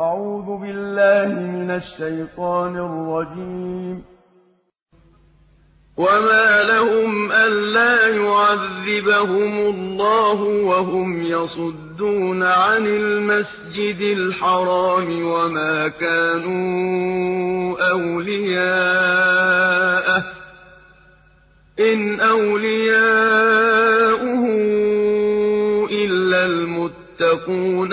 أعوذ بالله من الشيطان الرجيم. وما لهم ألا يعذبهم الله وهم يصدون عن المسجد الحرام وما كانوا أولياءه إن أولياؤه إلا المتقون